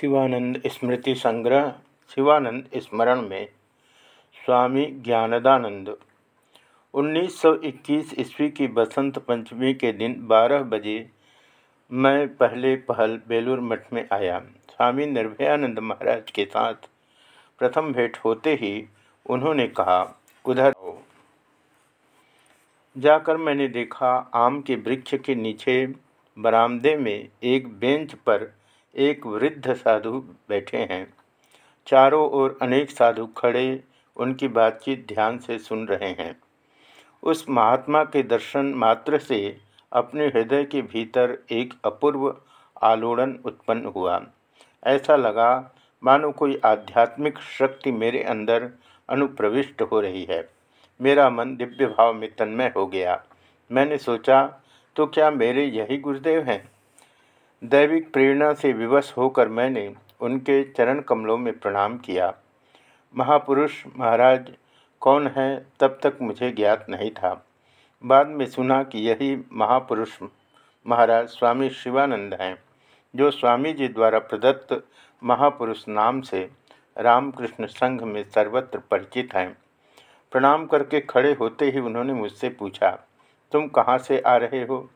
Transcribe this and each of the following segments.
शिवानंद स्मृति संग्रह, शिवानंद स्मरण में, स्वामी ज्ञानदानंद। 1921 ईस्वी की बसंत पंचमी के दिन 12 बजे मैं पहले पहल बेलूर मठ में आया। स्वामी निर्भयानंद महाराज के साथ प्रथम भेंट होते ही उन्होंने कहा, उधर आओ। जाकर मैंने देखा आम के वृक्ष के नीचे बरामदे में एक बेंच पर एक वृद्ध साधु बैठे हैं। चारों ओर अनेक साधु खड़े उनकी बातचीत ध्यान से सुन रहे हैं। उस महात्मा के दर्शन मात्र से अपने हृदय के भीतर एक अपूर्व आलोड़न उत्पन्न हुआ। ऐसा लगा, मानो कोई आध्यात्मिक शक्ति मेरे अंदर अनुप्रविष्ट हो रही है। मेरा मन दिव्य भाव में तन्मय हो गया। मैंने सोचा तो क्या मेरे यही गुरुदेव हैं? दैविक प्रेरणा से विवश होकर मैंने उनके चरण कमलों में प्रणाम किया। महापुरुष, महाराज, कौन है? तब तक मुझे ज्ञात नहीं था। बाद में सुना कि यही महापुरुष, महाराज स्वामी शिवानंद हैं, जो स्वामी जी द्वारा प्रदत्त महापुरुष नाम से रामकृष्ण संघ में सर्वत्र परिचित हैं। प्रणाम करके खड़े होते ही उन्होंने मुझसे पूछा, तुम कहाँ से आ रहे हो?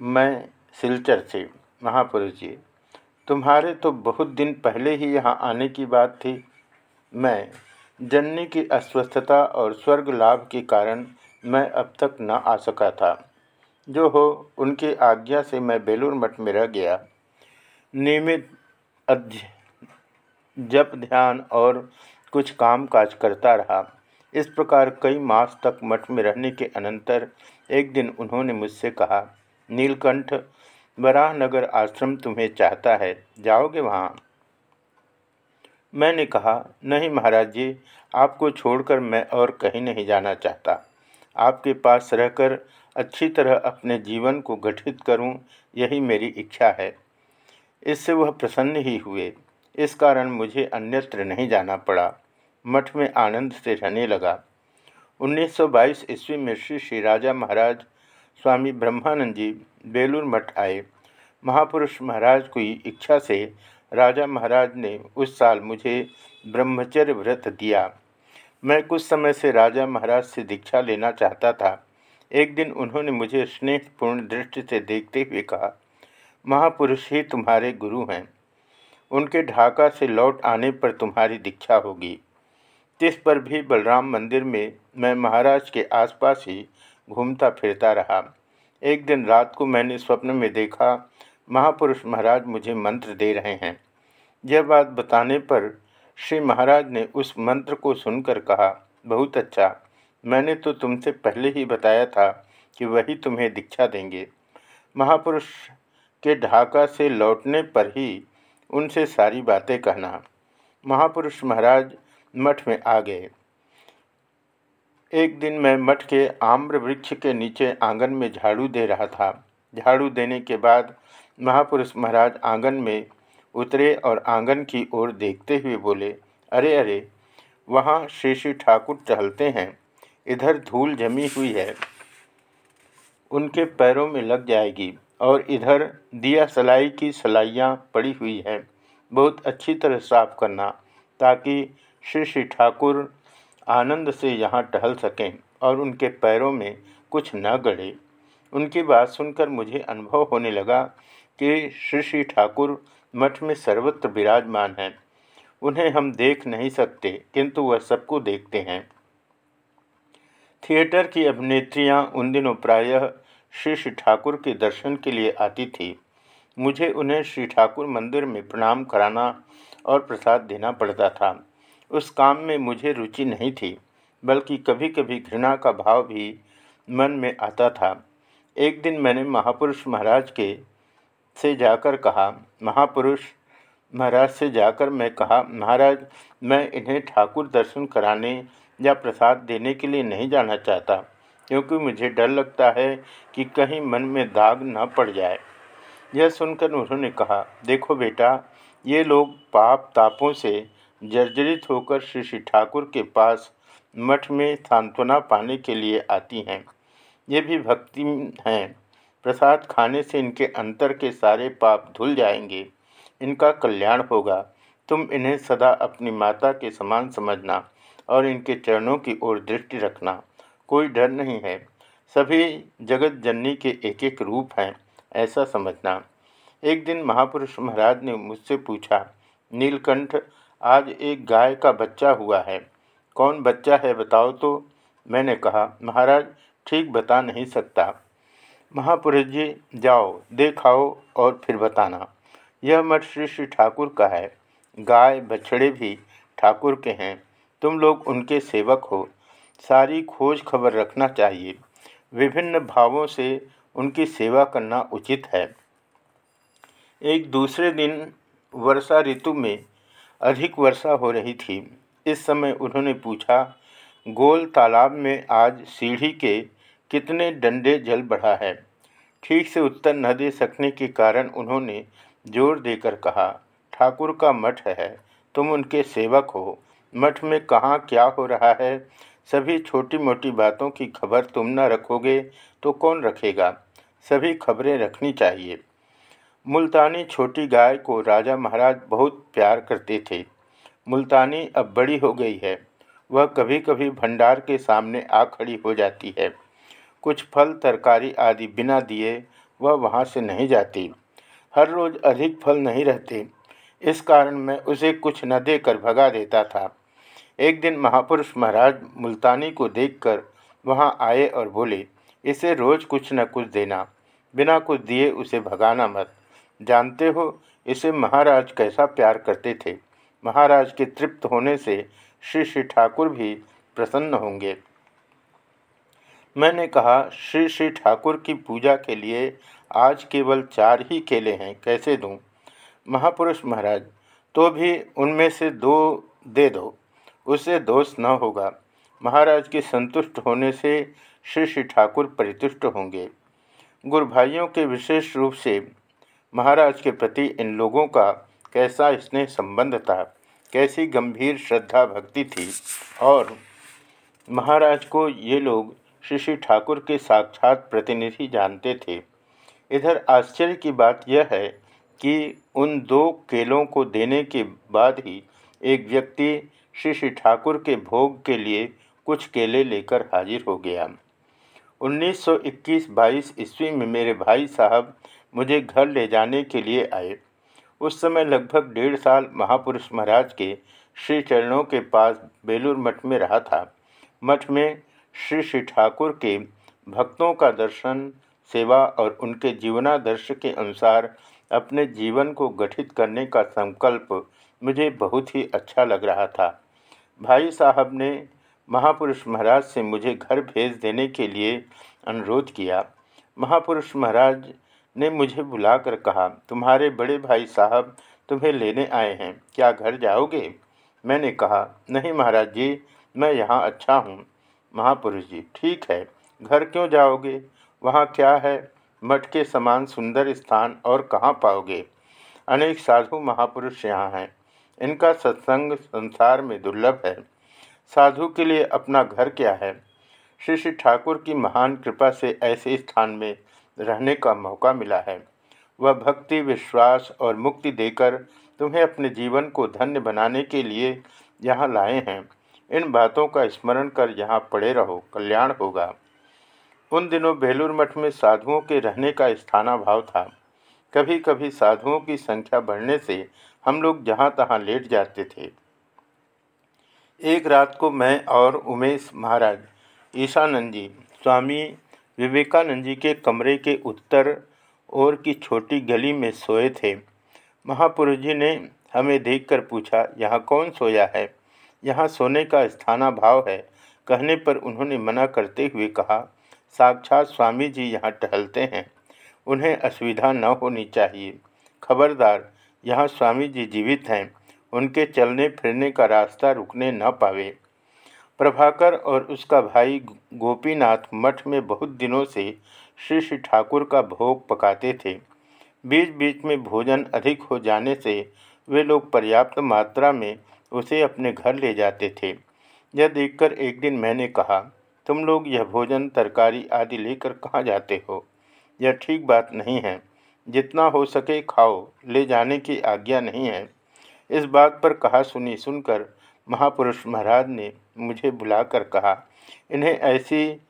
मैं सिलचर से, महापुरुष जी। तुम्हारे तो बहुत दिन पहले ही यहाँ आने की बात थी। मैं जननी की अस्वस्थता और स्वर्ग लाभ के कारण मैं अब तक न आ सका था। जो हो, उनकी आज्ञा से मैं बेलूर मठ में रह गया। नियमित अध्य, जप, ध्यान और कुछ काम काज करता रहा। इस प्रकार कई मास तक मठ में रहने के अनंतर एक दिन उन्होंने मुझसे कहा नीलकंठ बराहनगर आश्रम तुम्हें चाहता है, जाओगे वहाँ? मैंने कहा, नहीं महाराज जी, आपको छोड़कर मैं और कहीं नहीं जाना चाहता। आपके पास रहकर अच्छी तरह अपने जीवन को गठित करूँ, यही मेरी इच्छा है। इससे वह प्रसन्न ही हुए। इस कारण मुझे अन्यत्र नहीं जाना पड़ा। मठ में आनंद से रहने लगा। 1922 ईस्वी में श्री श्री राजा महाराज स्वामी ब्रह्मानंद जी बेलूर मठ आए। महापुरुष महाराज की इच्छा से राजा महाराज ने उस साल मुझे ब्रह्मचर्य व्रत दिया। मैं कुछ समय से राजा महाराज से दीक्षा लेना चाहता था। एक दिन उन्होंने मुझे स्नेहपूर्ण दृष्टि से देखते हुए कहा, महापुरुष ही तुम्हारे गुरु हैं। उनके ढाका से लौट आने पर तुम्हारी दीक्षा होगी। तिस पर भी बलराम मंदिर में मैं महाराज के आसपास ही घूमता फिरता रहा। एक दिन रात को मैंने स्वप्न में देखा, महापुरुष महाराज मुझे मंत्र दे रहे हैं। यह बात बताने पर श्री महाराज ने उस मंत्र को सुनकर कहा, बहुत अच्छा मैंने तो तुमसे पहले ही बताया था कि वही तुम्हें दीक्षा देंगे महापुरुष के ढाका से लौटने पर ही उनसे सारी बातें कहना। महापुरुष महाराज मठ में आ गए। एक दिन मैं मठ के आम्र वृक्ष के नीचे आँगन में झाड़ू दे रहा था। झाड़ू देने के बाद महापुरुष महाराज आँगन में उतरे और आँगन की ओर देखते हुए बोले, अरे अरे, वहाँ श्री श्री ठाकुर टहलते हैं। इधर धूल जमी हुई है। उनके पैरों में लग जाएगी और इधर दिया सलाई की सलाइयाँ पड़ी हुई हैं। बहुत अच्छी तरह साफ़ करना ताकि श्री श्री ठाकुर आनंद से यहाँ टहल सकें और उनके पैरों में कुछ न गड़े। उनकी बात सुनकर मुझे अनुभव होने लगा कि श्री श्री ठाकुर मठ में सर्वत्र विराजमान हैं। उन्हें हम देख नहीं सकते, किंतु वह सबको देखते हैं। थिएटर की अभिनेत्रियाँ उन दिनों प्रायः श्री श्री ठाकुर के दर्शन के लिए आती थी। मुझे उन्हें श्री ठाकुर मंदिर में प्रणाम कराना और प्रसाद देना पड़ता था। उस काम में मुझे रुचि नहीं थी, बल्कि कभी कभी घृणा का भाव भी मन में आता था। एक दिन मैंने महापुरुष महाराज के से जाकर कहा, महापुरुष महाराज से जाकर मैं कहा, महाराज, मैं इन्हें ठाकुर दर्शन कराने या प्रसाद देने के लिए नहीं जाना चाहता, क्योंकि मुझे डर लगता है कि कहीं मन में दाग न पड़ जाए। यह सुनकर उन्होंने कहा, देखो बेटा, ये लोग पाप तापों से जर्जरित होकर श्री श्री ठाकुर के पास मठ में सांत्वना पाने के लिए आती हैं। ये भी भक्ति हैं। प्रसाद खाने से इनके अंतर के सारे पाप धुल जाएँगे। इनका कल्याण होगा। तुम इन्हें सदा अपनी माता के समान समझना और इनके चरणों की ओर दृष्टि रखना। कोई डर नहीं है। सभी जगत जननी के एक एक रूप हैं, ऐसा समझना। एक दिन महापुरुष महाराज ने मुझसे पूछा, नीलकंठ आज एक गाय का बच्चा हुआ है। कौन बच्चा है बताओ तो? मैंने कहा, महाराज, ठीक बता नहीं सकता। महापुरुष जी, जाओ, देखाओ और फिर बताना। यह मठ श्री श्री ठाकुर का है। गाय, बछड़े भी ठाकुर के हैं। तुम लोग उनके सेवक हो। सारी खोज खबर रखना चाहिए। विभिन्न भावों से उनकी सेवा करना उचित है। एक दूसरे दिन वर्षा ऋतु में अधिक वर्षा हो रही थी। इस समय उन्होंने पूछा, गोल तालाब में आज सीढ़ी के कितने डंडे जल बढ़ा है? ठीक से उत्तर न दे सकने के कारण उन्होंने ज़ोर देकर कहा, ठाकुर का मठ है, तुम उनके सेवक हो। मठ में कहाँ क्या हो रहा है? सभी छोटी मोटी बातों की खबर तुम न रखोगे तो कौन रखेगा? सभी खबरें रखनी चाहिए। मुल्तानी छोटी गाय को राजा महाराज बहुत प्यार करते थे। मुल्तानी अब बड़ी हो गई है। वह कभी कभी भंडार के सामने आ खड़ी हो जाती है। कुछ फल, तरकारी आदि बिना दिए वह वहाँ से नहीं जाती। हर रोज़ अधिक फल नहीं रहते। इस कारण मैं उसे कुछ न देकर भगा देता था। एक दिन महापुरुष महाराज मुल्तानी को देखकर वहाँ आए और बोले, इसे रोज़ कुछ न कुछ देना। बिना कुछ दिए उसे भगाना मत। जानते हो, इसे महाराज कैसा प्यार करते थे? महाराज के तृप्त होने से श्री श्री ठाकुर भी प्रसन्न होंगे। मैंने कहा, श्री श्री ठाकुर की पूजा के लिए आज केवल चार ही केले हैं, कैसे दूँ? महापुरुष महाराज तो भी उनमें से दो दे दो, उससे दोष न होगा। महाराज के संतुष्ट होने से श्री श्री ठाकुर परितुष्ट होंगे। गुरु भाइयों के विशेष रूप से महाराज के प्रति इन लोगों का कैसा स्नेह संबंध था, कैसी गंभीर श्रद्धा भक्ति थी और महाराज को ये लोग श्री श्री ठाकुर के साक्षात प्रतिनिधि जानते थे। इधर आश्चर्य की बात यह है कि उन दो केलों को देने के बाद ही एक व्यक्ति श्री श्री ठाकुर के भोग के लिए कुछ केले लेकर हाजिर हो गया। 1921-22 ईस्वी में मेरे भाई साहब मुझे घर ले जाने के लिए आए। उस समय लगभग डेढ़ साल महापुरुष महाराज के श्री चरणों के पास बेलूर मठ में रहा था। मठ में श्री श्री ठाकुर के भक्तों का दर्शन, सेवा और उनके जीवनादर्श के अनुसार अपने जीवन को गठित करने का संकल्प मुझे बहुत ही अच्छा लग रहा था। भाई साहब ने महापुरुष महाराज से मुझे घर भेज देने के लिए अनुरोध किया। महापुरुष महाराज ने मुझे बुलाकर कहा, तुम्हारे बड़े भाई साहब तुम्हें लेने आए हैं, क्या घर जाओगे? मैंने कहा, नहीं महाराज जी, मैं यहाँ अच्छा हूँ। महापुरुष जी, ठीक है, घर क्यों जाओगे? वहाँ क्या है? मठ के समान सुंदर स्थान और कहाँ पाओगे? अनेक साधु महापुरुष यहाँ हैं। इनका सत्संग संसार में दुर्लभ है। साधु के लिए अपना घर क्या है? श्री श्री ठाकुर की महान कृपा से ऐसे स्थान में रहने का मौका मिला है। वह भक्ति, विश्वास और मुक्ति देकर तुम्हें अपने जीवन को धन्य बनाने के लिए यहाँ लाए हैं। इन बातों का स्मरण कर यहाँ पड़े रहो, कल्याण होगा। उन दिनों बेलूर मठ में साधुओं के रहने का स्थानाभाव था। कभी कभी साधुओं की संख्या बढ़ने से हम लोग जहाँ तहाँ लेट जाते थे। एक रात को मैं और उमेश महाराज, ईशानंद जी, स्वामी विवेकानंद जी के कमरे के उत्तर ओर की छोटी गली में सोए थे। महापुरुष जी ने हमें देखकर पूछा, यहाँ कौन सोया है? यहाँ सोने का स्थाना भाव है। कहने पर उन्होंने मना करते हुए कहा, साक्षात स्वामी जी यहाँ टहलते हैं। उन्हें असुविधा न होनी चाहिए। खबरदार, यहाँ स्वामी जी जीवित हैं। उनके चलने फिरने का रास्ता रुकने न पावे। प्रभाकर और उसका भाई गोपीनाथ मठ में बहुत दिनों से श्री श्री ठाकुर का भोग पकाते थे। बीच बीच में भोजन अधिक हो जाने से वे लोग पर्याप्त मात्रा में उसे अपने घर ले जाते थे। यह देखकर एक दिन मैंने कहा, तुम लोग यह भोजन, तरकारी आदि लेकर कहाँ जाते हो? यह ठीक बात नहीं है। जितना हो सके खाओ, ले जाने की आज्ञा नहीं है। इस बात पर कहा सुनी सुनकर महापुरुष महाराज ने मुझे बुलाकर कहा, इन्हें ऐसी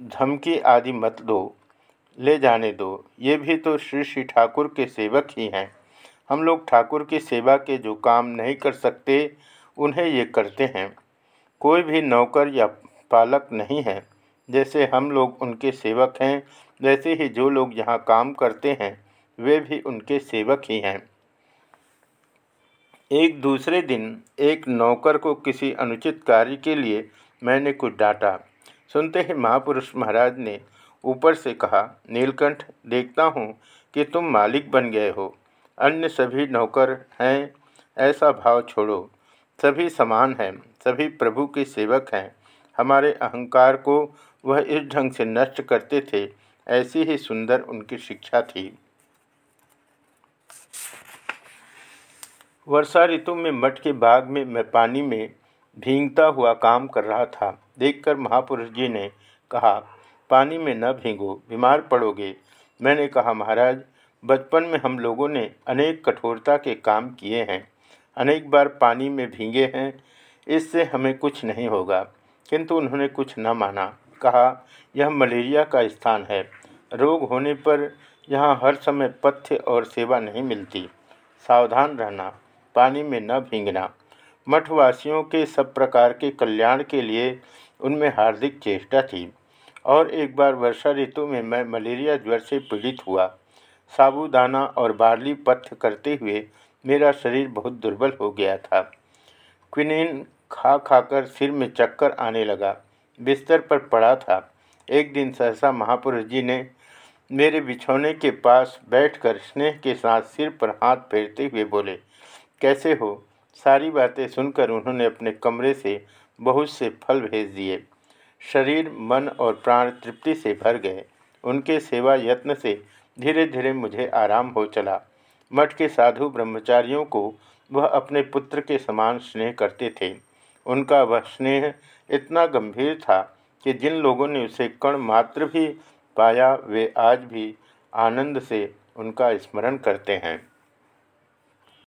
धमकी आदि मत दो, ले जाने दो। ये भी तो श्री श्री ठाकुर के सेवक ही हैं। हम लोग ठाकुर की सेवा के जो काम नहीं कर सकते, उन्हें ये करते हैं। कोई भी नौकर या पालक नहीं है। जैसे हम लोग उनके सेवक हैं, वैसे ही जो लोग यहाँ काम करते हैं, वे भी उनके सेवक ही हैं। एक दूसरे दिन एक नौकर को किसी अनुचित कार्य के लिए मैंने कुछ डांटा। सुनते ही महापुरुष महाराज ने ऊपर से कहा, नीलकंठ, देखता हूँ कि तुम मालिक बन गए हो। अन्य सभी नौकर हैं, ऐसा भाव छोड़ो। सभी समान हैं, सभी प्रभु के सेवक हैं। हमारे अहंकार को वह इस ढंग से नष्ट करते थे, ऐसी ही सुंदर उनकी शिक्षा थी। वर्षा ऋतु में मठ के बाग में मैं पानी में भींगता हुआ काम कर रहा था। देखकर महापुरुष जी ने कहा, पानी में न भीगो, बीमार पड़ोगे। मैंने कहा, महाराज, बचपन में हम लोगों ने अनेक कठोरता के काम किए हैं। अनेक बार पानी में भीगे हैं, इससे हमें कुछ नहीं होगा। किंतु उन्होंने कुछ न माना। कहा, यह मलेरिया का स्थान है। रोग होने पर यहाँ हर समय पथ्य और सेवा नहीं मिलती। सावधान रहना। पानी में न भींगना। मठवासियों के सब प्रकार के कल्याण के लिए उनमें हार्दिक चेष्टा थी। और एक बार वर्षा ऋतु में मैं मलेरिया ज्वर से पीड़ित हुआ। साबूदाना और बार्ली पथ्य करते हुए मेरा शरीर बहुत दुर्बल हो गया था। क्विनिन खा खाकर सिर में चक्कर आने लगा। बिस्तर पर पड़ा था। एक दिन सहसा महापुरुष जी ने मेरे बिछौने के पास बैठकर स्नेह के साथ सिर पर हाथ फेरते हुए बोले कैसे हो? सारी बातें सुनकर उन्होंने अपने कमरे से बहुत से फल भेज दिए। शरीर, मन और प्राण तृप्ति से भर गए। उनके सेवा यत्न से धीरे धीरे मुझे आराम हो चला। मठ के साधु ब्रह्मचारियों को वह अपने पुत्र के समान स्नेह करते थे। उनका वह स्नेह इतना गंभीर था कि जिन लोगों ने उसे कण मात्र भी पाया, वे आज भी आनंद से उनका स्मरण करते हैं।